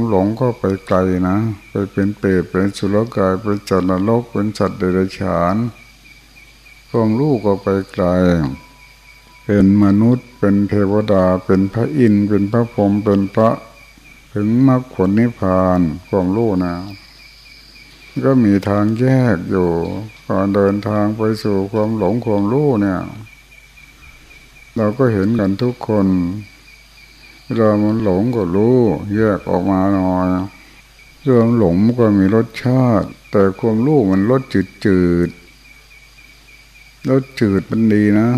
ความหลงก็ไปไกลนะ ไปเป็นเปรตเป็นสุรกายเป็นจัตนรกเป็นสัตว์เดรัจฉานความรู้ก็ไปไกล เป็นมนุษย์เป็นเทวดาเป็นพระอินทร์เป็นพระพรหมเป็นพระถึงมรรคผลนิพพานความรู้นะ ก็มีทางแยกอยู่ก่อนเดินทางไปสู่ความหลงความรู้เนี่ย เราก็เห็นกันทุกคน เรามันหลงก็รู้แยกออกมาหน่อยเรื่องหลงก็มีรสชาติ แต่ความรู้มันรสจืดจืดรสจืดมันดีนะ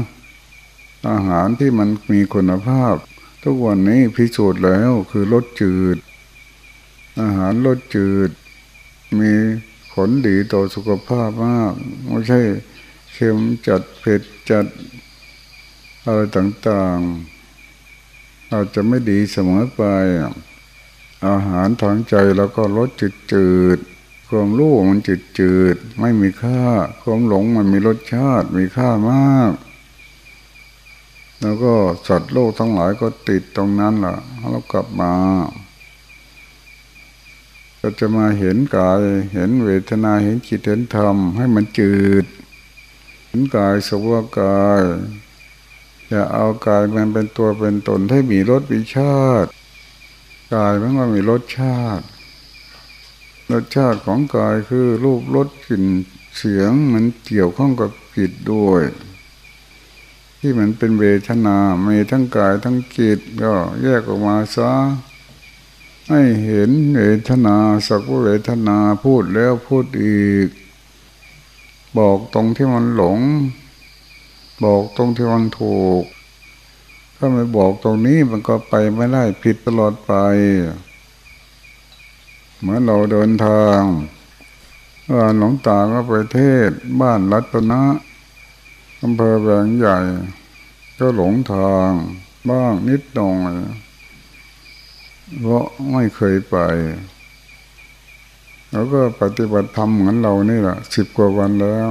อาหารที่มันมีคุณภาพ ทุกวันนี้พิสูจน์แล้วคือรสจืด อาหารรสจืด มีผลดีต่อสุขภาพมากไม่ใช่เค็มจัดเผ็ดจัดอะไรต่างๆ อาจจะไม่ดีเสมอไป อาหารทางใจแล้วก็รสจืดจืดความรู้มันจืดจืดไม่มีค่า ความหลงมันมีรสชาติมีค่ามาก แล้วก็สัตว์โลกทั้งหลายก็ติดตรงนั้นล่ะเรากลับมาก็จะมาเห็นกาย เห็นเวทนาเห็นจิตเห็นธรรมให้มันจืด เห็นกายสภาวะกาย อย่าเอากายมันเป็นตัวเป็นตนให้มีรสมีชาติกายมันก็มีรสชาติ รสชาติของกายคือรูปรสกลิ่นเสียงมันเกี่ยวข้องกับจิตด้วย ที่มันเป็นเวทนามีทั้งกายทั้งจิตก็แยกออกมาซะให้เห็นเวทนาสักว่าเวทนาพูดแล้วพูดอีก บอกตรงที่มันหลง บอกตรงที่มันถูก ถ้าไม่บอกตรงนี้มันก็ไปไม่ได้ผิดตลอดไป เหมือนเราเดินทางว่าหลวงตาก็ไปเทศบ้านรัตนะอำเภอแบงใหญ่ ก็หลงทางบ้างนิดหน่อยเพราะไม่เคยไป แล้วก็ปฏิบัติธรรมเหมือนเรานี่แหละสิบกว่าวันแล้ว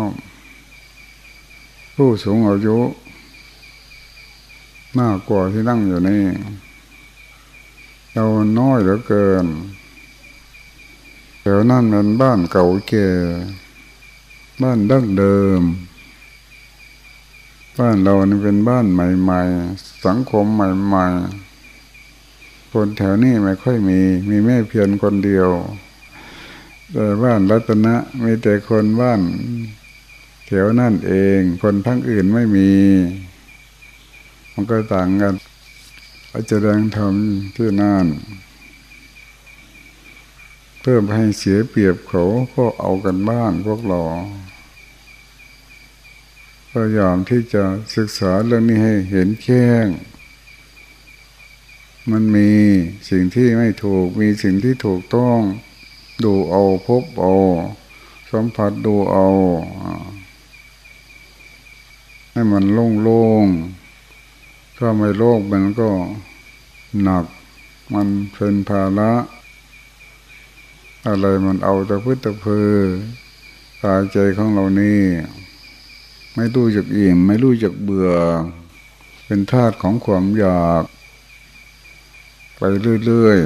ผู้สูงอายุ มากกว่าที่นั่งอยู่นี่ เราน้อยเหลือเกินแถวนั่นเป็นบ้านเก่าแก่บ้านดั้งเดิม บ้านเรานี่เป็นบ้านใหม่ ๆ สังคมใหม่ ๆ คนแถวนี้ไม่ค่อยมี มีแม่เพียรคนเดียว แต่บ้านรัตนะมีแต่คนบ้าน ถวนั่นเอง คนทั้งอื่นไม่มี มันก็ต่างกันอาจารย์ทำที่นั่น เพิ่มให้เสียเปรียบเขาก็เอากันบ้านพวกเราพยายามที่จะศึกษาเรื่องนี้ให้เห็นแจ้งมันมีสิ่งที่ไม่ถูก มีสิ่งที่ถูกต้อง ดูเอาพบเอา สัมผัสดูเอา ให้มันโล่งๆ ถ้าไม่โล่งมันก็หนัก มันเป็นภาระ อะไรมันเอาแต่พื้ตะเพอกายใจของเรานี่ ไม่รู้จักอิ่ม ไม่รู้จักเบื่อ เป็นธาตุของความอยาก ไปเรื่อย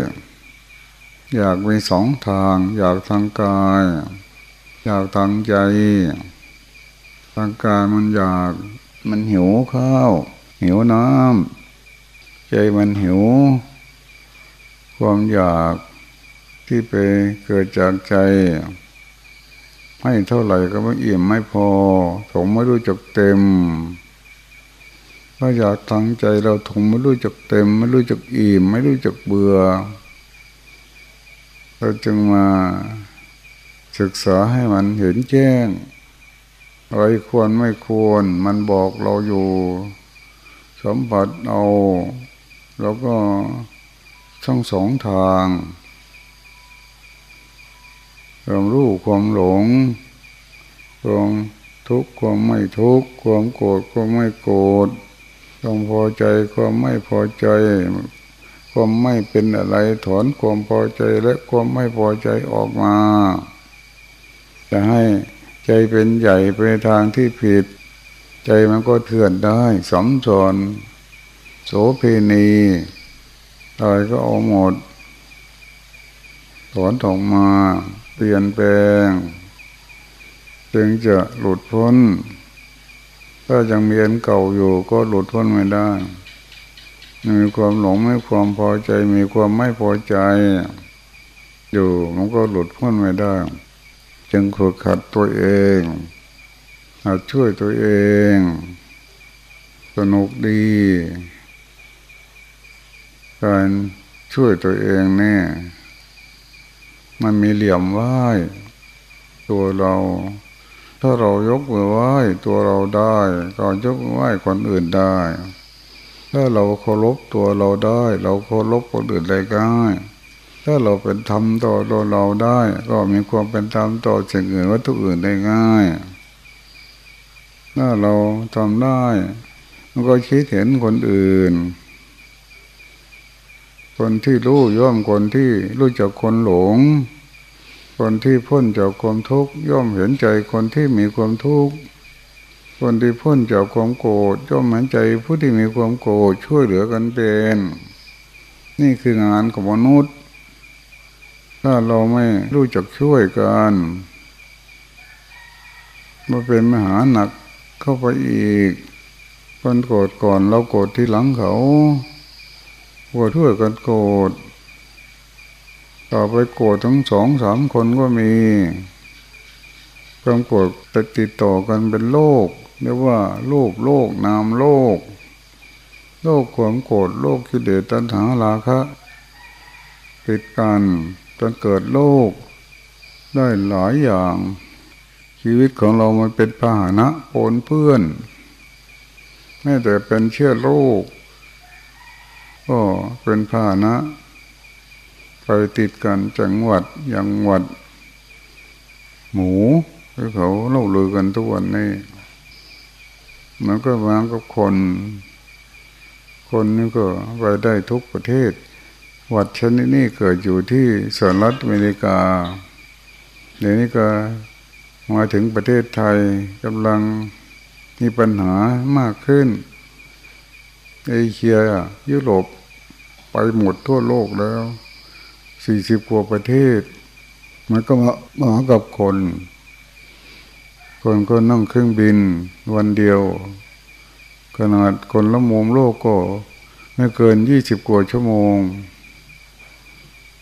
ๆ อยากมีสองทาง อยากทางกาย อยากทางใจร่างกายมันอยาก มันหิวข้าว หิวน้ำใจมันหิว ความอยากที่ไปเกิดจากใจให้เท่าไหร่ก็ไม่อิ่มไม่พอถงไม่รู้จักเต็มก็อยากทั้งใจเราถงไม่รู้จักเต็ม ไม่รู้จักอิ่มไม่รู้จักเบื่อ เราจึงมาศึกษาให้มันเห็นแจ้ง อะไรควรไม่ควร มันบอกเราอยู่สมบัติเอาแล้วก็ช่องสองทางความรู้ความหลงความทุกข์ความไม่ทุกข์ความโกรธความไม่โกรธความพอใจความไม่พอใจ ความไม่เป็นอะไรถอนความพอใจและความไม่พอใจออกมา จะให้ ใจเป็นใหญ่ไปทางที่ผิด ใจมันก็เถื่อนได้สมสนโสเพณีอะไรก็เอาหมดถอนออกมา เปลี่ยนแปลง จึงจะหลุดพ้น ถ้ายังมีอันเก่าอยู่ก็หลุดพ้นไม่ได้มีความหลงไม่ความพอใจมีความไม่พอใจ อยู่มันก็หลุดพ้นไม่ได้ จึงฝึกขัดตัวเองหัดช่วยตัวเอง สนุกดี การช่วยตัวเองเนี่ยมันมีเหลี่ยมไหวตัวเรา ถ้าเรายกมือไหวตัวเราได้ก็ยกมือไหวคนอื่นได้ ถ้าเราเคารพตัวเราได้ เราเคารพคนอื่นได้ง่าย ถ้าเราเป็นธรรมต่อตัวเราได้ ก็มีความเป็นธรรมต่อสิ่งอื่นวัตถุอื่นได้ง่าย ถ้าเราทำได้ มันก็คิดเห็นคนอื่น คนที่รู้ย่อมคนที่รู้จักคนหลง คนที่พ้นจากความทุกข์ย่อมเห็นใจคนที่มีความทุกข์คนที่พ้นจากความโกรธย่อมเห็นใจผู้ที่มีความโกรธช่วยเหลือกันเป็น นี่คืองานของมนุษย์ ถ้าเราไม่รู้จักช่วยกันมาเป็นมหาหนักเข้าไปอีกคนโกรธก่อนเราโกรธที่หลังเขาโกรธช่วยกันโกรธต่อไปโกรธทั้งสองสามคนก็มีความโกรธจะติดต่อกันเป็นโลกเรียกว่าโลกโลกนามโลก โลกความโกรธโลกคิเดตัณหาราคะติดกัน จนเกิดโลกได้หลายอย่าง ชีวิตของเรามันเป็นพาหนะปนเพื่อนแม้แต่เป็นเชื้อโรคก็เป็นพาหนะ ไปติดกันจังหวัดอย่างหวัด หมูที่เขาเล่าลือกันทุกวันนี้มันก็มากับคน คนนี่ก็ไปได้ทุกประเทศ วัดชนิดนี้เกิดอยู่ที่สหรัฐอเมริกาเดี๋ยวนี้ก็มาถึงประเทศไทยกำลังมีปัญหามากขึ้นเอเชียยุโรปไปหมดทั่วโลกแล้วสี่สิบกว่าประเทศ มันก็มามากับคน คนก็นั่งเครื่องบินวันเดียว ขนาดคนละมุมโลกก็ไม่เกินยี่สิบกว่าชั่วโมง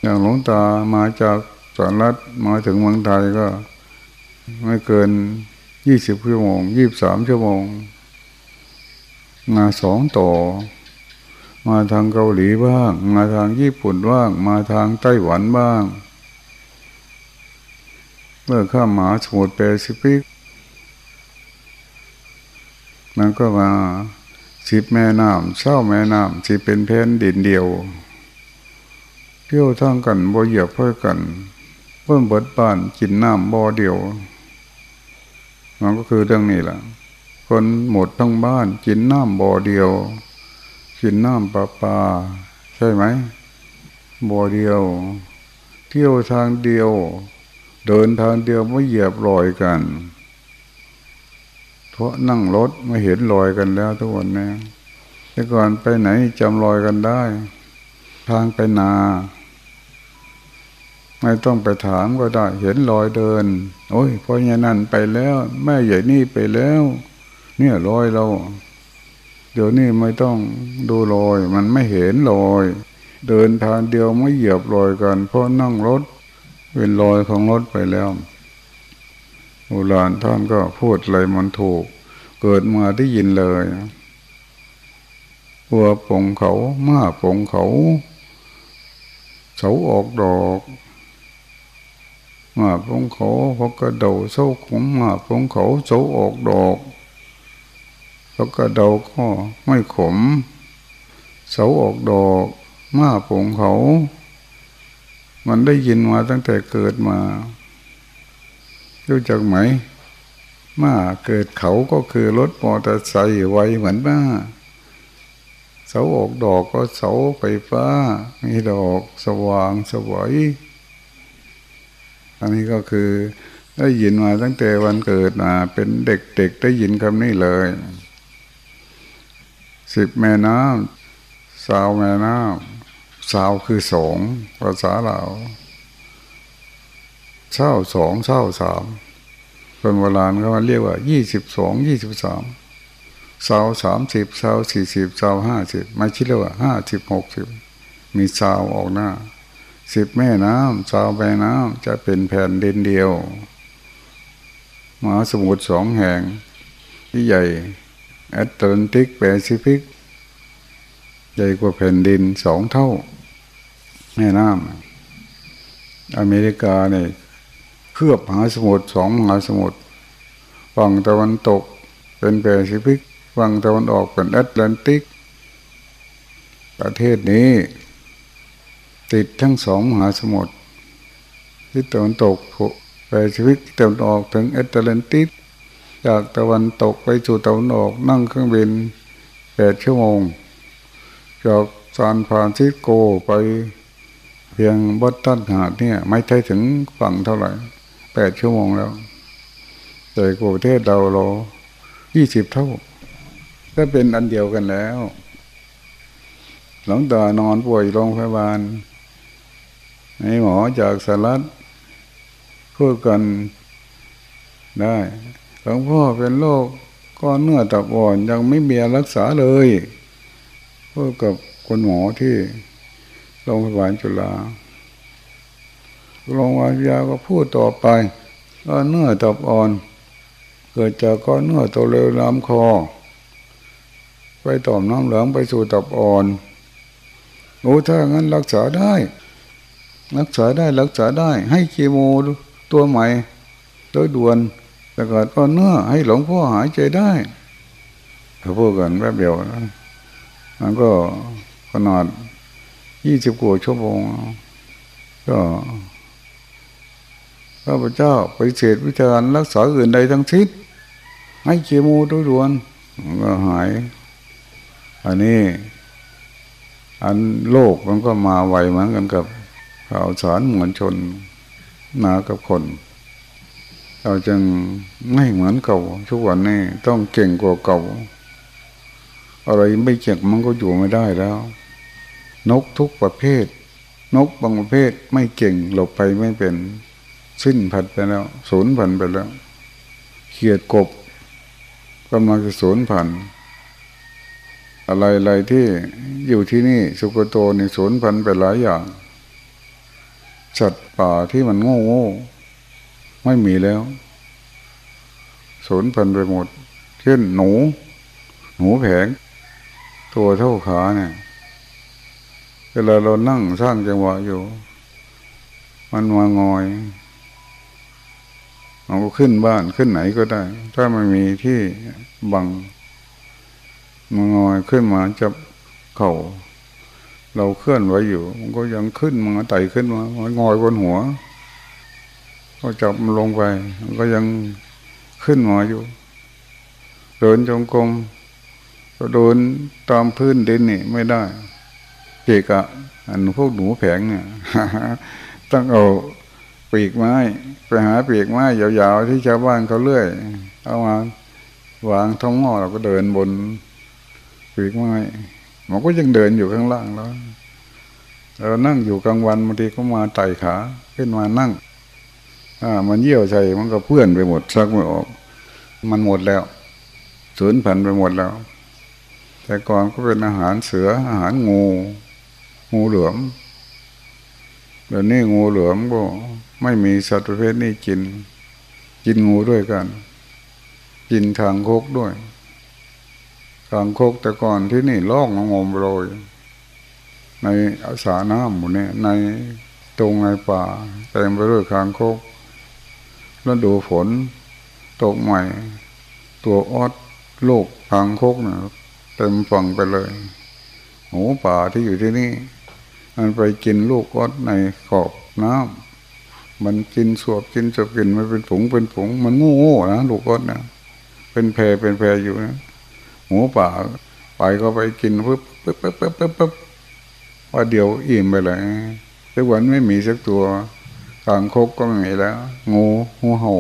อย่างหลวงตามาจากสหรัฐมาถึงเมืองไทยก็ ไม่เกินยี่สิบชั่วโมงยี่บสามชั่วโมง มาสองต่อ มาทางเกาหลีบ้าง มาทางญี่ปุ่นบ้าง มาทางไต้หวันบ้าง เมื่อข้ามหมาสมุทรแปซิฟิกมันก็มาสิบแม่น้ำเศร้าแม่น้ำสิเป็นแผ่นดินเดียว เที่ยวทางกันบ่เหยียบเพื่อกันเพิ่มเบิดบ้านกินน้ำบ่อเดียว มันก็คือเรื่องนี้แหละคนหมดทั้งบ้านกินน้ำบ่อเดียว กินน้ำปลาปลาใช่ไหมบ่อเดียว เที่ยวทางเดียว เดินทางเดียวไม่เหยียบรอยกันเพราะนั่งรถไม่เห็นรอยกันแล้วทุกวันนี้แต่ก่อนไปไหนจำรอยกันได้ ทางไปนา ไม่ต้องไปถามก็ได้ เห็นรอยเดิน โอ้ยพ่อใหญ่นั่นไปแล้ว แม่ใหญ่นี่ไปแล้ว เนี่ยรอยเรา เดี๋ยวนี้ไม่ต้องดูรอย มันไม่เห็นรอย เดินทางเดียวไม่เหยียบรอยกัน เพราะนั่งรถ เป็นรอยของรถไปแล้วโบราณท่านก็พูดอะไรมันถูก เกิดมาได้ยินเลยหัวปงเขามาปงเขา เสาออกดอกมาปงเขาพอกระเดาเสาขมมาปงเขาเสาออกดอกแล้วก็เดาก็ไม่ขม เสาออกดอกมาปงเขา มันได้ยินมาตั้งแต่เกิดมา รู้จักไหมมาเกิดเขาก็คือรถมอเตอร์ไซค์ไวเหมือนมา เสาออกดอกก็เสาไฟฟ้า มีดอกสว่างสวยอันนี้ก็คือได้ยินมาตั้งแต่วันเกิดมาเป็นเด็กๆได้ยินคำนี้เลย สิบแม่น้ำสาวแม่น้ำสาวคือสองภาษาเราเศร้าสองเศร้าสามคนโบราณเขาเรียกว่ายี่สิบสองยี่สิบสาม เศร้าสามสิบเศร้าสี่สิบเศร้าห้าสิบไม่คิดเลยว่าห้าสิบหกสิบมีเศร้าออกหน้าสิบแม่น้ำเศร้าแม่น้ำจะเป็นแผ่นดินเดียวมหาสมุทรสองแห่ง ที่ใหญ่แอตแลนติกแปซิฟิก ใหญ่กว่าแผ่นดินสองเท่า แม่น้ำอเมริกาเนี่ยเคลือบมหาสมุทรสองมหาสมุทรฝั่งตะวันตกเป็นแปซิฟิก ฝั่งตะวันออกเป็นแอตแลนติก ประเทศนี้ ติดทั้งสองมหาสมุทรที่ตะวันตกแปซิฟิกตะวันออกถึงแอตแลนติก จากตะวันตกไปสู่ตะวันออกนั่งเครื่องบินแปดชั่วโมง จากซานฟรานซิสโกไปเพียงบอสตันหาดเนี่ยไม่ใช่ถึงฝั่งเท่าไหร่แปดชั่วโมงแล้ว แต่กประเทศเราเรายี่สิบเท่า ก็เป็นอันเดียวกันแล้ว หลังตานอนป่วยโรงพยาบาลในหมอจากสลัดพูดกันได้หลวงพ่อเป็นโรคก้อนเนื้อตับอ่อนยังไม่มีรักษาเลยพูดกับคนหมอที่โรงพยาบาลจุฬาโรงพยาบาลยาก็พูดต่อไปก้อนเนื้อตับอ่อน เกิดจากก้อนเนื้อตัวเร็วน้ำคอ ไปต่อมน้ำเหลืองไปสู่ตับอ่อนโอ้ถ้างั้นรักษาได้ รักษาได้รักษาได้ ให้เคีโมตัวใหม่โดยด่วนแต่กิดก้อนเนื้อให้หลวงพ่อหายใจได้เขาพูดกันแป๊บเดียวนะมันก็ขนาดยี่สิบกว่าชั่วโมง ก็พระพุทธเจ้าไปเสดวิจารรักษาอื่นใดทั้งสิ้นให้เคมูโดยด่วนก็หาย อันนี้ อันโลกมันก็มาไวเหมือนกันกับข่าวสารมวลชนมากับคน เราจึงไม่เหมือนเก่าทุกวันนี้ต้องเก่งกว่าเก่า อะไรไม่เก่งมันก็อยู่ไม่ได้แล้ว นกทุกประเภท นกบางประเภทไม่เก่งหลบไปไม่เป็นสิ้นพันไปแล้วสูญพันไปแล้วเขียดกบกำลังจะสูญพันธุ์ อะไรอะไรที่อยู่ที่นี่สุกโตนี่สูญพันธุ์ไปหลายอย่างสัตว์ป่าที่มันโง่โง่ไม่มีแล้วสูญพันธุ์ไปหมด เช่นหนู หนูแผง ตัวเท่าขาเนี่ยเวลาเรานั่งสร้างจังหวะอยู่ มันมางอยเราก็ขึ้นบ้านขึ้นไหนก็ได้ ถ้าไม่มีที่บัง มางอยขึ้นมาจับเข่าเราเคลื่อนไว้อยู่ มันก็ยังขึ้นมาไต่ขึ้นมามันงอยบนหัว ก็จับมันลงไป มันก็ยังขึ้นมาอยู่ เดินจงกรมก็เดินตามพื้นดินนี่ไม่ได้เกกะอันพวกหนูแผงเนี่ยต้องเอาปีกไม้ไปหาปีกไม้ยาวๆที่ชาวบ้านเขาเลื่อย เอามาวางท้องหม้อเราก็เดินบน ปีกไม้มันก็ยังเดินอยู่ข้างล่างแล้วเรานั่งอยู่กลางวันบางทีก็มาไต่ขาขึ้นมานั่งอ่ามันเยี่ยวใจมันก็เพื่อนไปหมดซักไม่ออก มันหมดแล้วสูญพันธุ์ไปหมดแล้ว แต่ก่อนก็เป็นอาหารเสืออาหารงู งูเหลือมเดี๋ยวนี้งูเหลือมก็ไม่มีสัตว์ประเภทนี้กิน กินงูด้วยกัน กินทางโคกด้วย ทางโคกแต่ก่อนที่นี่ล่องงมโรย ในอาสาน้ำหมดเนี่ยในตรงในป่าเต็มไปด้วยคางโคกแล้วดูฝนตกใหม่ ตัวออดโลกคางโคกเนี่ยเต็มฝั่งไปเลยหมูป่าที่อยู่ที่นี่ มันไปกินลูกออดในขอบน้ำมันกินสวบกินสวบกินมันเป็นผงเป็นผงมันงูโง่นะลูกออดนะเป็นแพรเป็นแพรอยู่นะ มูป่าไปก็ไปกินปึ๊บปึ๊บปึ๊บปึ๊บปึ๊บปึ๊บว่าเดียวอิ่มไปเลยทุกวันไม่มีสักตัวกลางคกก็ไม่มีแล้ว งูงูเห่า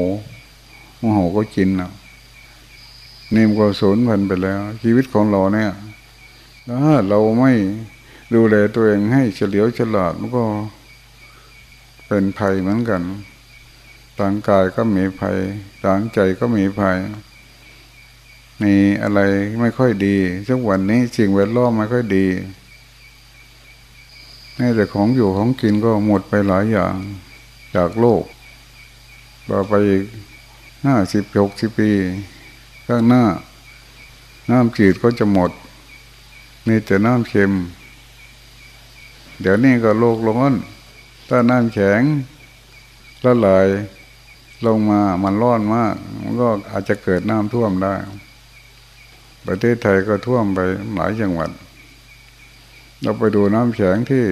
งูเห่าก็กินนะนี่มันก็สูญพันไปแล้ว ชีวิตของเราเนี่ยถ้าเราไม่ดูแลตัวเองให้เฉลียวฉลาดมันก็เป็นภัยเหมือนกัน ทางกายก็มีภัย ทางใจก็มีภัย มีอะไรไม่ค่อยดีทุกวันนี้สิ่งแวดล้อมไม่ค่อยดีแม้แต่ของอยู่ของกินก็หมดไปหลายอย่างจากโลกต่อไปอีกห้าสิบหกสิบปีข้างหน้า น้ำจืดก็จะหมด มีแต่น้ำเค็ม เดี๋ยวนี้ก็โลกร้อน ถ้าน้ำแข็งละลายลงมามันร้อนมาก มันก็อาจจะเกิดน้ำท่วมได้ ประเทศไทยก็ท่วมไปหลายจังหวัด เราไปดูน้ำแข็งที่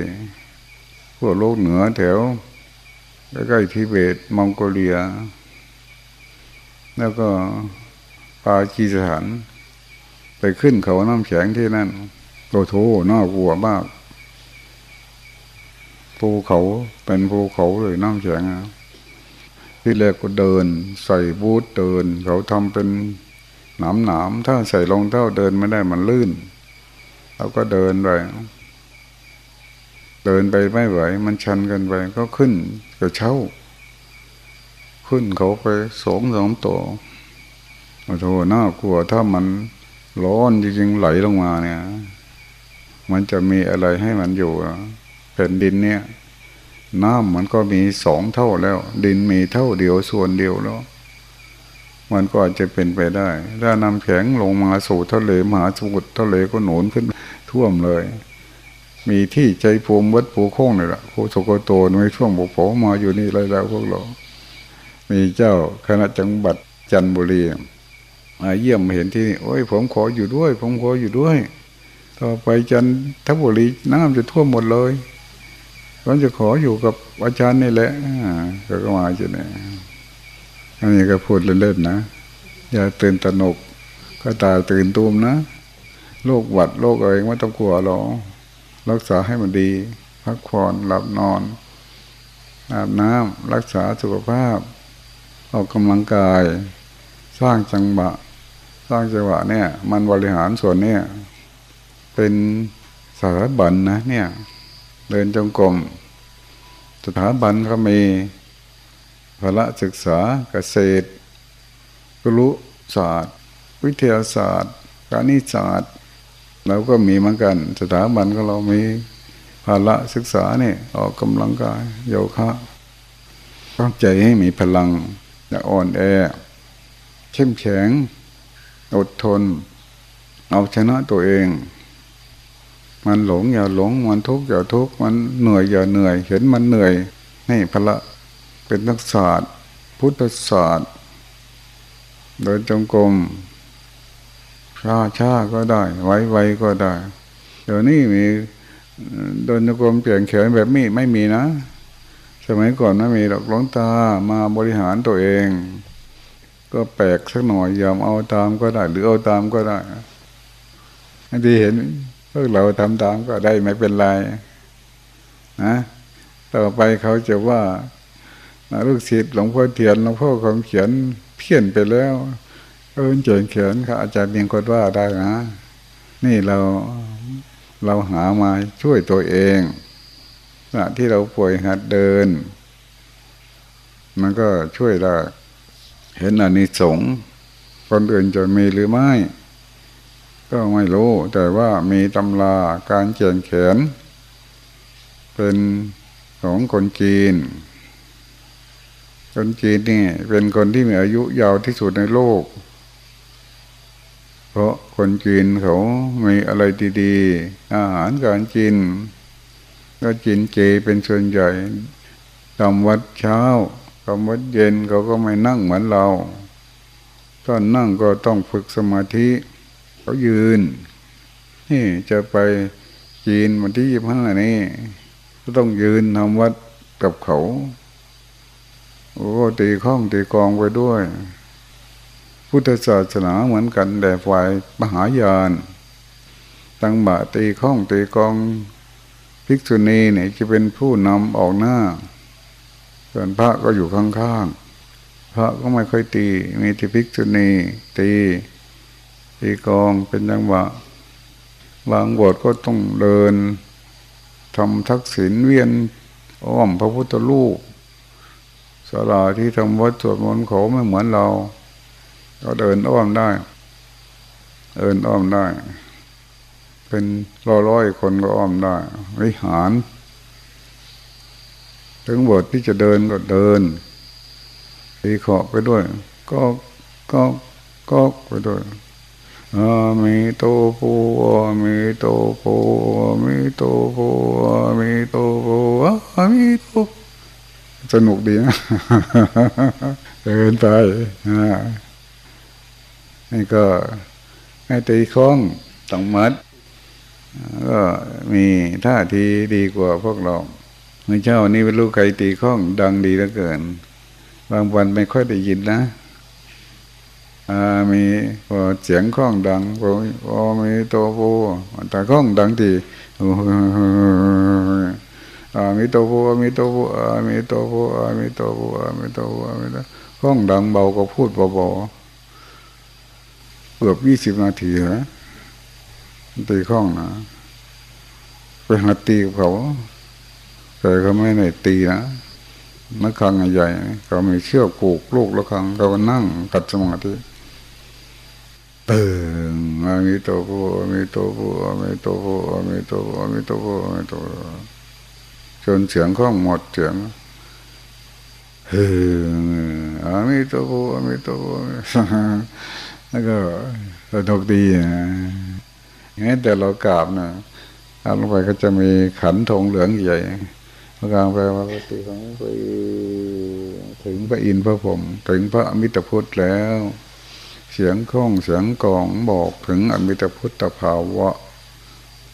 พวกโลกเหนือแถวใกล้ๆทิเบตมองโกเลีย แล้วก็ปากีสถาน ไปขึ้นเขาน้ำแข็งที่นั่นโตโถน่ากลัวมากภูเขาเป็นภูเขาเลยน้ำแข็งที่แรกก็เดิน ใส่บูทเดิน เขาทำเป็น หนามหนามถ้าใส่รองเท้าเดินไม่ได้มันลื่นเราก็เดินไปเดินไปไม่ไหว มันชันกันไปก็ขึ้นกระเช้า ขึ้นเขาไปสองสองตัวโอ้โหน่ากลัวถ้ามันร้อนจริงๆไหลลงมาเนี่ย มันจะมีอะไรให้มันอยู่แผ่นดินเนี่ยน้ำมันก็มีสองเท่าแล้ว ดินมีเท่าเดียวส่วนเดียวแล้ว มันก็อาจจะเป็นไปได้ ถ้าน้ำแข็งลงมาสู่ทะเลมหาสมุทรทะเลก็หนุนขึ้นท่วมเลย มีที่ใจภูมิวัดปูโค้งนี่แหละโคสโกโตในช่วงบุกโผมาอยู่นี่เลยแล้วพวกเรา มีเจ้าคณะจังหวัดจันบุรีมาเยี่ยมเห็นที่นี่โอ้ยผมขออยู่ด้วย ผมขออยู่ด้วย ต่อไปจันทบุรีน้ำจะท่วมหมดเลยผมจะขออยู่กับอาจารย์นี่แหละก็มาจะเนี่ย อันนี้ก็พูดเล่นๆนะ อย่าตื่นตระหนก ก็ตาตื่นตูมนะโรคหวัดโรคอะไรไม่ต้องกลัวหรอกรักษาให้มันดี พักผ่อนหลับนอนอาบน้ำรักษาสุขภาพ ออกกำลังกาย สร้างจังหวะสร้างจังหวะเนี่ย มันบริหารส่วนเนี่ย เป็นสถาบันนะเนี่ย เดินจงกรมสถาบันก็มี พละศึกษาเกษตรกรุศาสตร์ วิทยาศาสตร์การนิศาสตร์เราก็มีเหมือนกัน สถาบันก็เรามีภาระศึกษาเนี่ยออกกำลังกายโยคะตั้งใจให้มีพลังอย่าอ่อนแอ เข้มแข็ง อดทน เอาชนะตัวเอง มันหลงอย่าหลง มันทุกข์อย่าทุกข์มันเหนื่อยอย่าเหนื่อย เห็นมันเหนื่อยนี่พละ เป็นนักศาสตร์ พุทธศาสตร์เดินจงกรมช้าช้าก็ได้ ไวไวก็ได้ เดี๋ยวนี้มีโดนกรมเปลี่ยนเขียนแบบนี้ไม่มีนะ สมัยก่อนไม่มีหรอกหลวงตามาบริหารตัวเอง ก็แปลกสักหน่อยยอมเอาตามก็ได้ หรือเอาตามก็ได้ที่เห็นพวกเราทำตามก็ได้ไม่เป็นไรนะต่อไปเขาจะว่า ลูกศิษย์หลวงพ่อเทียนหลวงพ่อคำเขียนเพี้ยนไปแล้ว เออเจิญเขียนค่ะอาจารย์เมียงคนว่าได้นะ นี่เราเราหามาช่วยตัวเองขณะที่เราป่วยหัดเดิน มันก็ช่วยได้เห็นอนิสงส์คนอื่นจะมีหรือไม่ ก็ไม่รู้ แต่ว่ามีตำราการเขียนเขียน เป็นของคนจีน คนจีนนี่เป็นคนที่มีอายุยาวที่สุดในโลก เพราะคนจีนเขามีอะไรดีๆ อาหารการกิน ก็กินเจเป็นส่วนใหญ่ทำวัดเช้าทำวัดเย็นเขาก็ไม่นั่งเหมือนเราตอนนั่งก็ต้องฝึกสมาธิ เขายืน นี่จะไปจีนวันที่ยี่ห้านี่ก็ต้องยืนทำวัดกับเขา โอ้ตีข้องตีกองไปด้วย พุทธศาสนาเหมือนกันแต่ฝ่ายมหายานตั้งบาตีข้องตีกองภิกษุณีเนี่ยจะเป็นผู้นำออกหน้า ส่วนพระก็อยู่ข้างๆ พระก็ไม่ค่อยตี มีที่ภิกษุณีตี ตีกองเป็นจังหวะบางบทก็ต้องเดินทำทักษิณเวียนอ้อมพระพุทธรูป ศาลาที่ทำวัดสวดมนต์เขาไม่เหมือนเราเราเดินอ้อมได้ เดินอ้อมได้ เป็นร้อยร้อยคนก็อ้อมได้วิหาร ถึงบทที่จะเดินก็เดินตีขอไปด้วย ก็ก็ก็ไปด้วยอามีโตปูอามีโตปูอามีโตปูอามีโตปูอามีโต สนุกดีนะเดินไปนี่ก็ให้ตีคล้องต้องมัดก็มีท่าทีดีกว่าพวกเราเมื่อเช้านี้เป็นลูกใครตีคล้องดังดีเหลือเกิน บางวันไม่ค่อยได้ยินนะมีพอเสียงคล้องดังพอพอมีตัวโพแต่คล้องดังที มีตัวโพมีตัวโพมีตัวโพมีตัวโพมีตัวโพมีตัวคล้องดังเบาก็พูดเบาๆเกือบยี่สิบนาทีนะตีฆ้องนะไปหัดตีกับเขาแต่เขาไม่ได้ตีนะระฆังใหญ่เขามีเชือกผูกลูกแล้วขังเราก็นั่งกัดสมาธิเตึงอามิโตโพอามิโตโพอามิโตโพอามิโตโพอามิโตโพอามิโตโพ จนเสียงฆ้องหมดเสียงเฮ้อามิโตโพอามิโตโพแล้วก็สนุกดีนะงั้นแต่เรากราบนะกราบลงไปก็จะมีขันธงเหลืองใหญ่พระกลางไปว่าปฏิของไปถึงพระอินทร์พระผม ถึงพระอมิตรพุทธแล้ว เสียงข้องเสียงกองบอกถึงอมิตพุทธภาวะ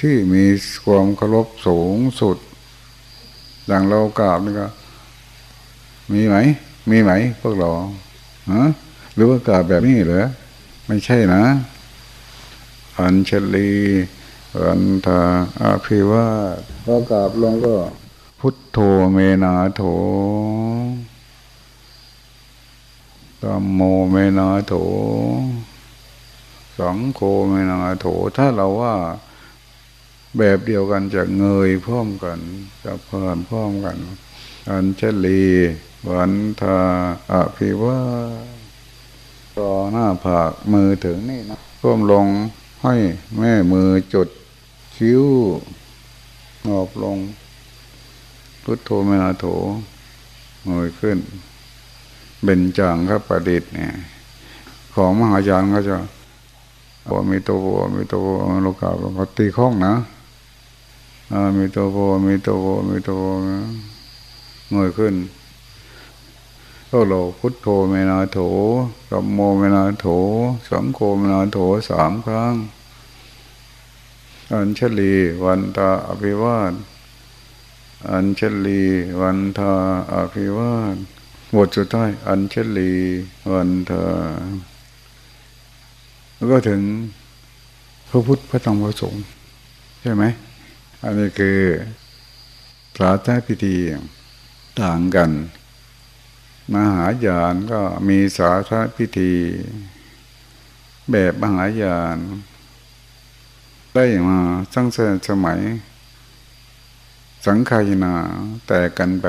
ที่มีความเคารพสูงสุด อย่างเรากราบนี่ก็ มีไหม มีไหม พวกเราฮะหรือว่ากราบแบบนี้เหรอไม่ใช่นะ อัญชลีอันทาอาภิวาพอกราบลงก็ พุทโธเมนาโถตัมโมเมนาโถ สังโฆเมนาโถ ถ้าเราว่า แบบเดียวกันจะเงยพร้อมกันจะเพลินพร้อมกันอันเชลีวันทาอภิวาต่อหน้าผากมือถึงนี่นะร่วมลงให้แม่มือจุดคิ้วงอบลง พุทโธเมนาโถเงยขึ้นเบญจางครับประดิษฐ์เนี่ย ของมหายานก็จะบอกมีตัวโบมีตัวโลกาเขาตีข้องนะ มีตัวโบมีตัวโบมีตัวโบเงยขึ้นก็โลพุทโธเมนาโถกัมโมเมนาโถสังโฆเมนาโถสามครั้ง อัญชลีวันตาอภิวาทอัญชลีวันทาอภิวาทบทสุดท้ายอัญเชลีวันเธอแล้วก็ถึงพระพุทธพระธรรมพระสงฆ์ใช่ไหม อันนี้คือพระท้พิธีต่างกัน มหายานก็มีสาธาพิธี แบบมหายาน ได้มาตั้งแต่สมัย สังขายนาแต่กันไป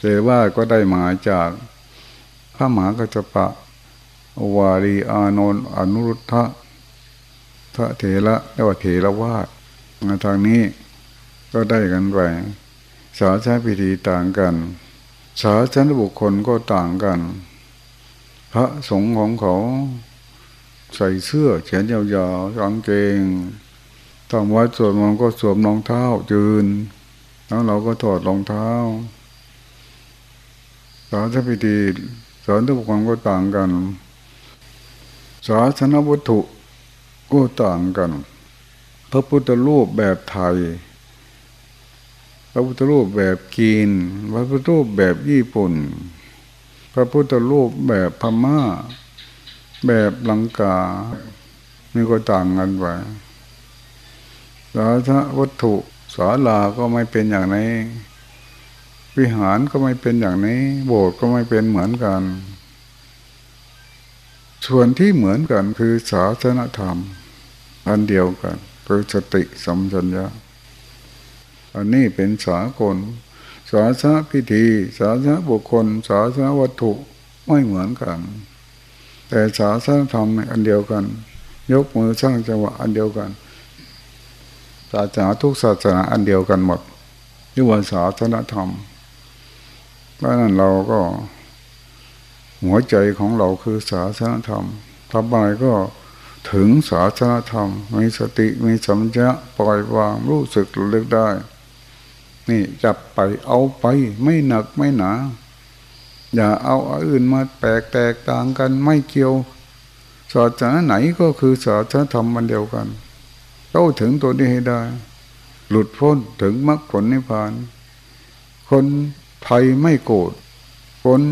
แต่ว่าก็ได้มาจากพระมหากัจจปะวารีอานนท์อนุรุทธะพระเถระเรียกว่าเถระวาด มาทางนี้ก็ได้กันไปสาชาพิธีต่างกัน สาชนบุคคลก็ต่างกัน พระสงฆ์ของเขาใส่เสื้อแขนยาวๆกางเกงทำวัดสวดมนต์ก็สวมรองเท้าจืน แล้วเราก็ถอดรองเท้า สาธพิธีสอนทุกคนก็ต่างกันศาสนวัตถุก็ต่างกัน พระพุทธรูปแบบไทย พระพุทธรูปแบบกีน พระพุทธรูปแบบญี่ปุ่น พระพุทธรูปแบบพม่า แบบลังกานี่ก็ต่างกันไปสาธวัตถุศาลาก็ไม่เป็นอย่างนี้ วิหารก็ไม่เป็นอย่างนี้ โบสถ์ก็ไม่เป็นเหมือนกัน ส่วนที่เหมือนกันคือศาสนธรรมอันเดียวกัน คือสติสัมชัญญะอันนี้เป็นสากลสาสนาพิธี สาสนาบุคคล สาสนาวัตถุไม่เหมือนกัน แต่ศาสนาธรรมอันเดียวกัน ยกมือสร้างจังหวะอันเดียวกัน ศาสนาทุกศาสนาอันเดียวกันหมดนี่ว่าศาสนาธรรมเพราะนั้นเราก็ หัวใจของเราคือศาสนาธรรมทำอไรก็ ถึงศาสนาธรรม มีสติมีสัมผัสปล่อยวางรู้สึกเลือกได้ นี่จับไปเอาไปไม่หนักไม่หนา อย่าเอาอื่นมาแปลกแตกต่างกันไม่เกี่ยวศาสนาไหนก็คือศาสนาธรรมมันเดียวกันเข้าถึงตัวนี้ให้ได้ หลุดพ้นถึงมรรคผลนิพพาน คนไทยไม่โกรธคน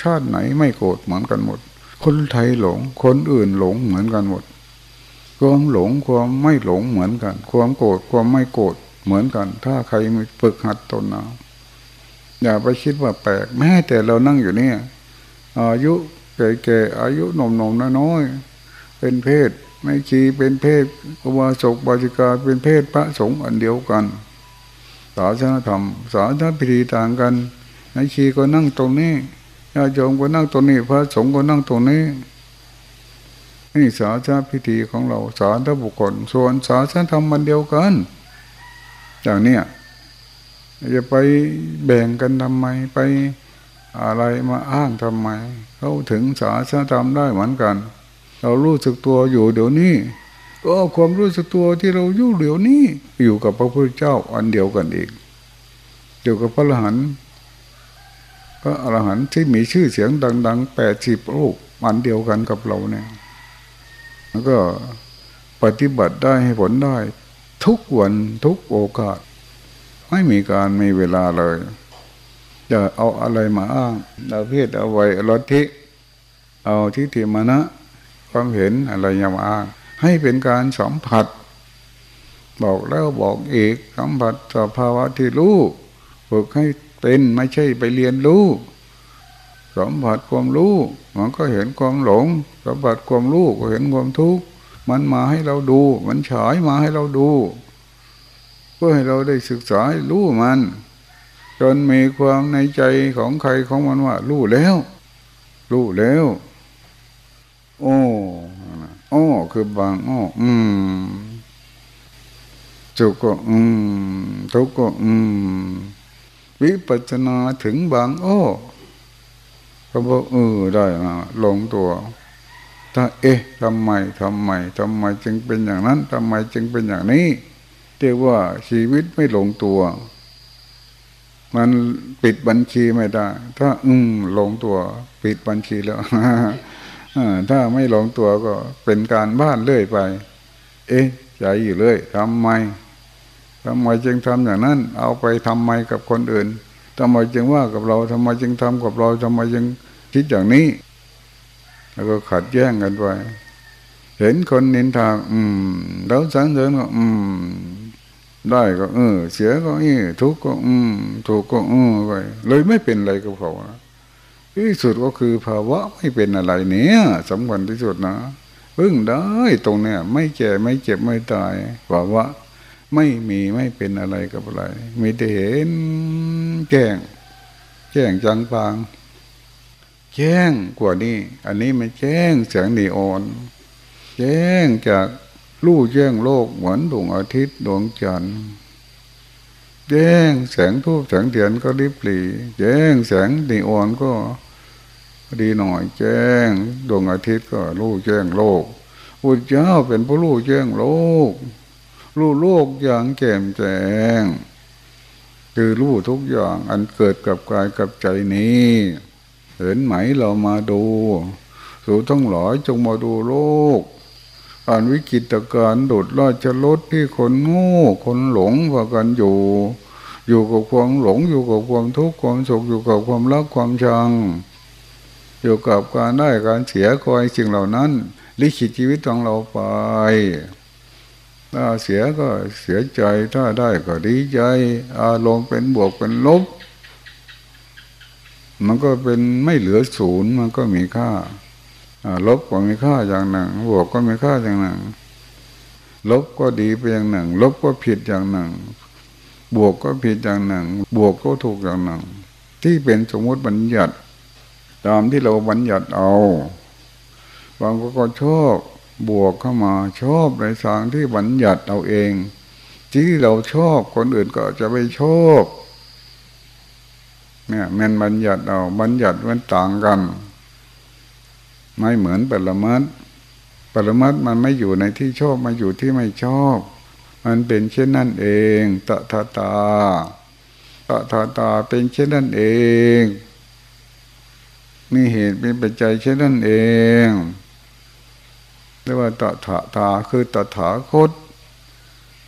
ชาติไหนไม่โกรธเหมือนกันหมด คนไทยหลง คนอื่นหลงเหมือนกันหมด ความหลงความไม่หลงเหมือนกัน ความโกรธความไม่โกรธเหมือนกัน ถ้าใครฝึกหัดตนนะอย่าไปคิดว่าแปลกแม้แต่เรานั่งอยู่เนี่ย อายุแก่ๆอายุหนุ่มๆน้อยๆเป็นเพศไม่ชีเป็นเพศอุบาสกบาจิกาเป็นเพศพระสงฆ์อันเดียวกัน ศาสนาธรรม ศาสนาพิธีต่างกันนายชีก็นั่งตรงนี้ญาติโยมก็นั่งตรงนี้ พระสงฆ์ก็นั่งตรงนี้ นี่ศาสนาพิธีของเราศาสนาบุคคล ส่วนศาสนธรรมมันเดียวกันอย่างเนี้ยจะไปแบ่งกันทำไมไปอะไรมาอ้างทำไมเขาถึงศาสนธรรมได้เหมือนกัน เรารู้สึกตัวอยู่เดี๋ยวนี้ก็ความรู้สึกตัวที่เราอยู่เดี๋ยวนี้ อยู่กับพระพุทธเจ้าอันเดียวกันอีกอยู่กับพระอรหันต์พระอรหันต์ที่มีชื่อเสียงดัง ๆแปดสิบรูปอันเดียวกันกับเราเนี่ย แล้วก็ปฏิบัติได้ให้ผลได้ ทุกวันทุกโอกาส ไม่มีการมีเวลาเลย จะเอาอะไรมาอ้างเอาเพศเอาไว้ลดทิเอาทิฏฐิมานะ ความเห็นอะไรอย่ามาให้เป็นการสัมผัส บอกแล้วบอกอีกสัมผัสสภาวะที่รู้ฝึกให้เป็นไม่ใช่ไปเรียนรู้ สัมผัสความรู้มันก็เห็นความหลงสัมผัสความรู้ก็เห็นความทุกข์มันมาให้เราดู มันฉายมาให้เราดู เพื่อให้เราได้ศึกษารู้มัน จนมีความในใจของใครของมันว่า รู้แล้ว รู้แล้วโอ้โอ้คือบางโอ้อืมจุกก็อืมทุกก็อืมวิปัจนาถึงบางโอ้ ก็บอกเออได้มาหลงตัว ถ้าเอ๊ะทำไมทำไมทำไมจึงเป็นอย่างนั้นทำไมจึงเป็นอย่างนี้เรียกว่าชีวิตไม่หลงตัว มันปิดบัญชีไม่ได้ ถ้าอืมหลงตัว ปิดบัญชีแล้วถ้าไม่หลงตัวก็เป็นการบ้านเรื่อยไป เอ๊ะใจอยู่เรื่อยทำไมทำไมจึงทำอย่างนั้น เอาไปทำไมกับคนอื่นทำไมจึงว่ากับเราทำไมจึงทำกับเราทำไมจึง คิดอย่างนี้ แล้วก็ขัดแย้งกันไปเห็นคนนินทาอืมแล้วสังเสริญก็อืม ได้ก็เออเสียก็อีทุกข์ก็ อืม ถูกก็อือไปเลยไม่เป็นอะไรกับเขาที่สุดก็คือภาวะไม่เป็นอะไรเนี่ยสำคัญที่สุดนะพึ่งได้ตรงเนี้ยไม่แก่ไม่เจ็บไม่ตายภาวะไม่มีไม่เป็นอะไรกับอะไรมีแต่เห็นแจ้งแจ้งจังปาง แจ้งกว่านี้ อันนี้มันแจ้งแสงนีออน แจ้งจากลู่แจ้งโลกเหมือนดวงอาทิตย์ดวงจันทร์แจ้งแสงทูบแสงเทียนก็ริบหลีแจ้งแสงนีออนก็ดีหน่อย แจ้งดวงอาทิตย์ก็รู้แจ้งโลกพุทธเจ้าเป็นผู้รู้แจ้งโลกรู้โลกอย่างแจ่มแจ้ง คือรู้ทุกอย่างอันเกิดกับกายกับใจนี้ เห็นไหมเรามาดูสู่ทั้งหลายจงมาดูโลกอันวิกิตการโดดราชรถที่คนโง่คนหลงว่ากันอยู่ อยู่กับความหลงอยู่กับความทุกข์ความสุขอยู่กับความรักความชัง อยู่กับการได้การเสียคอยสิ่งเหล่านั้น ลิขิตชีวิตของเราไปถ้าเสียก็เสียใจถ้าได้ก็ดีใจ อารมณ์เป็นบวกเป็นลบ มันก็เป็นไม่เหลือศูนย์มันก็มีค่าลบก็มีค่าอย่างหนึ่งบวกก็มีค่าอย่างหนึ่ง ลบก็ดีไปอย่างหนึ่ง ลบก็ผิดอย่างหนึ่ง บวกก็ผิดอย่างหนึ่ง บวกก็ถูกอย่างหนึ่ง ที่เป็นสมมติบัญญัติ ตามที่เราบัญญัติเอา บางคนก็ชอบบวกเข้ามาชอบในทางที่บัญญัติเอาเอง ที่เราชอบคนอื่นก็จะไม่ชอบ เนี่ยมันบัญญัติเอาบัญญัติมันต่างกัน ไม่เหมือนปรมัตปรมัตมันไม่อยู่ในที่ชอบมาอยู่ที่ไม่ชอบ มันเป็นเช่นนั่นเองตถาตาตถาตาเป็นเช่นนั่นเอง มีเหตุเป็นปัจจัยเช่นนั่นเองเรียกว่าตถาตาคือตถาคต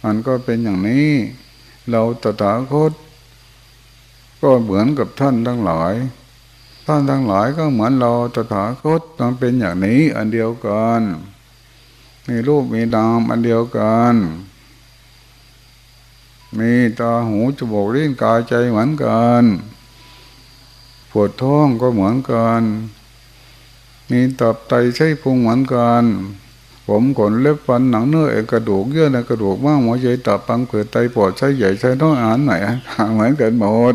มันก็เป็นอย่างนี้ เราตถาคต ก็เหมือนกับท่านทั้งหลาย ท่านทั้งหลายก็เหมือนเราตถาคตต้องเป็นอย่างนี้อันเดียวกันมีรูปมีนามอันเดียวกัน มีตาหูจมูกลิ้นกายใจเหมือนกันปวดท้องก็เหมือนกัน มีตับไตใช้พุงเหมือนกัน ผมขนเล็บฟันหนังเนื้อเอกระดูกเยื่อในกระดูกม้างหัวใจตับปังเผือไตปอดใช้ใหญ่ใช้น้อยอ่านไหนเหมือนกันหมด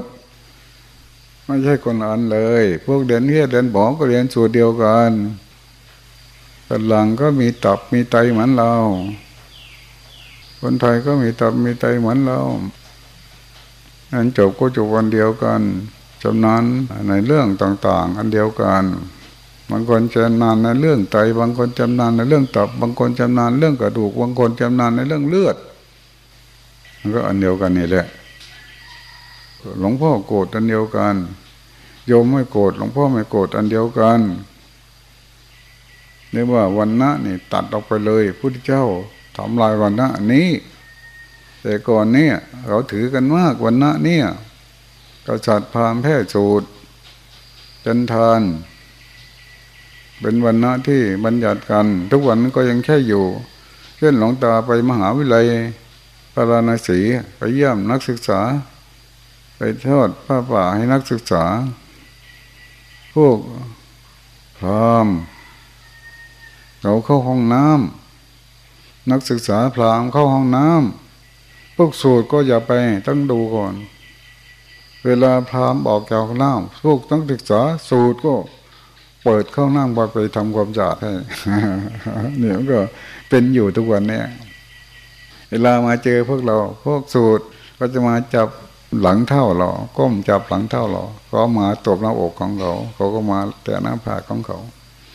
ไม่ใช่คนอ่านเลย พวกเรียนเฮียเรียนบอกก็เรียนสูตรเดียวกันกันหลังก็มีตับมีไตเหมือนเรา คนไทยก็มีตับมีไตเหมือนเราอันจบก็จบวันเดียวกันจำนานในเรื่องต่างๆ อันเดียวกัน บางคนจำนานในเรื่องไต บางคนจำนานในเรื่องตับ บางคนจำนานเรื่องกระดูก บางคนจำนานในเรื่องเลือด มันก็อันเดียวกันนี่แหละ หลวงพ่อโกรธอันเดียวกัน โยมไม่โกรธหลวงพ่อไม่โกรธอันเดียวกันเรียกว่าวันณะนี่ตัดออกไปเลยพุทธเจ้าทำลายวันณะนี้ แต่ก่อนเนี่ยเราถือกันมากวันณะเนี่ยกษัตริย์พามแพร่สูตรจันทานเป็นวันณะที่บัญญัติกัน ทุกวันก็ยังแค่อยู่เช่นหลวงตาไปมหาวิทยาลัยพระราณสีไปเยี่ยมนักศึกษา ไปทอดผ้าป่าให้นักศึกษา พวกพรามเราเข้าห้องน้ำนักศึกษาพรามเข้าห้องน้ำพวกสูตรก็อย่าไปต้องดูก่อน เวลาพรามบอกจากน้ำพวกนักศึกษาสูตรก็เปิดเข้านั่งไปไปทำความสะอาดให้เนี่ยก็เป็นอยู่ทุกวันเนี่ย เวลามาเจอพวกเรา พวกสูตรก็จะมาจับ หลังเท่าเราก้มจับหลังเท่าเราก็มาตบหน้าอกของเขา เขาก็มาแตะหน้าผากของเขา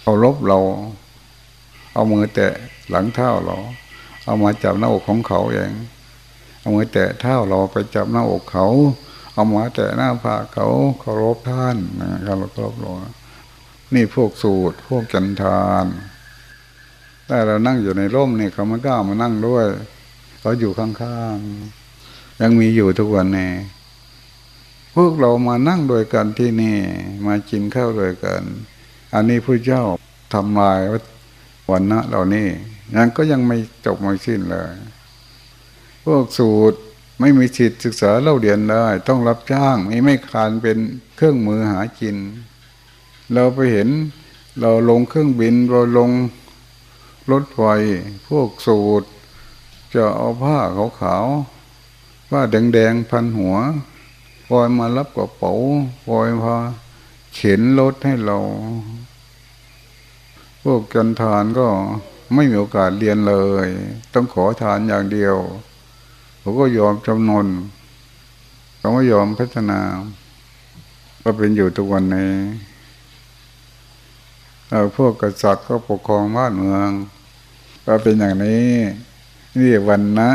เขาลบเรา เอามือแตะหลังเท้าเรา เอามาจับหน้าอกของเขาเองเอามือแตะเท้าเราไปจับหน้าอกเขา เอามาแตะหน้าผากเขาเคารพท่านนะครับเคารพเรานี่พวกสูตรพวกจันทานแต่เรานั่งอยู่ในร่มนี่เขาไม่กล้ามานั่งด้วยเขาอยู่ข้างๆ ยังมีอยู่ทุกวันนี้พวกเรามานั่งโดยกันที่นี่ มากินข้าวโดยกัน อันนี้พระเจ้าทำลายวันนะเหล่านี้ยังก็ยังไม่จบไม่สิ้นเลย พวกสูตรไม่มีสิทธิศึกษาเล่าเรียนได้ ต้องรับจ้างไม่ไม่คานเป็นเครื่องมือหากิน เราไปเห็นเราลงเครื่องบินเราลงรถไฟพวกสูตรจะเอาผ้าขาว ว่าแดงๆพันหัวปล่อยมารับกระเป๋าปล่อยพาเข็นรถให้เรา พวกกันทานก็ไม่มีโอกาสเรียนเลย ต้องขอทานอย่างเดียวเขาก็ยอมจำนนเขาไม่ยอมพัฒนา ก็เป็นอยู่ทุกวันนี้พวกกษัตริย์ก็ปกครองบ้านเมือง ก็เป็นอย่างนี้นี่วันนะ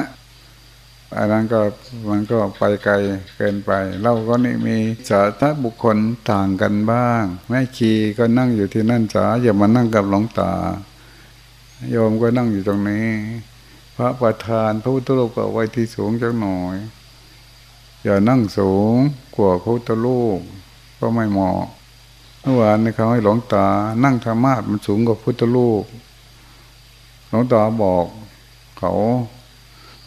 อันนั้นก็มันก็ไปไกลเกินไป เราก็นี่มีสาธบุคคลต่างกันบ้าง แม่ชีก็นั่งอยู่ที่นั่นจ๋าอย่ามานั่งกับหลวงตา โยมก็นั่งอยู่ตรงนี้ พระประธานพระพุทธรูปก็ไว้ที่สูงจังหน่อย อย่านั่งสูงกว่าพระพุทธรูปก็ไม่เหมาะเมื่อวานนี้เขาให้หลวงตา นั่งธรรมาสมันสูงกว่าพุทธรูปหลวงตาบอกเขา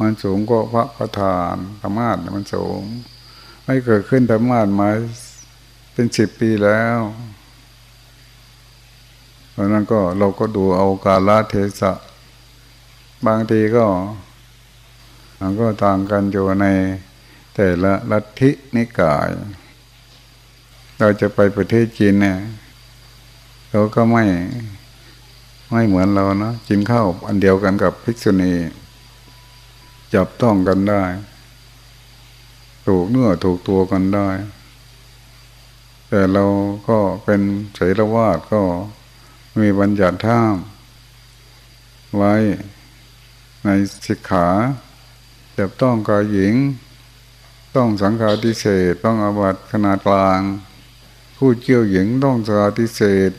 มันสูงกว่าพระประธานธรรมาสมันสูง ไม่เกิดขึ้นธรรมาสมาเป็นสิบปีแล้วเพราะนั้นก็เราก็ดูเอากาลเทศะ บางทีก็มันก็ต่างกันอยู่ในแต่ละลัทธินิกาย เราจะไปประเทศจีนเนี่ยเราก็ไม่ไม่เหมือนเราเนาะกินข้าวอันเดียวกันกับภิกษุณี จับต้องกันได้ ถูกเนื้อถูกตัวกันได้ แต่เราก็เป็นเสรวาทก็มีบัญญัติท่าม ไว้ในสิกขาจับต้องกายหญิง ต้องสังฆาทิเศษต้องอาบัติขนาดกลาง ผู้เจียวหญิงต้องสังฆาทิเศษ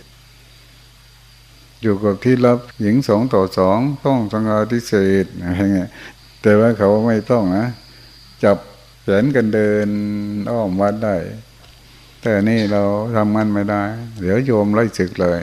อยู่กับที่รับหญิงสองต่อสองต้องสังฆาทิเศษอะไรเงี้ย แต่ว่าเขาไม่ต้องนะจับแขนกันเดินอ้อมวัดได้ แต่นี่เราทำมันไม่ได้ เดี๋ยวโยมไล่ศึกเลย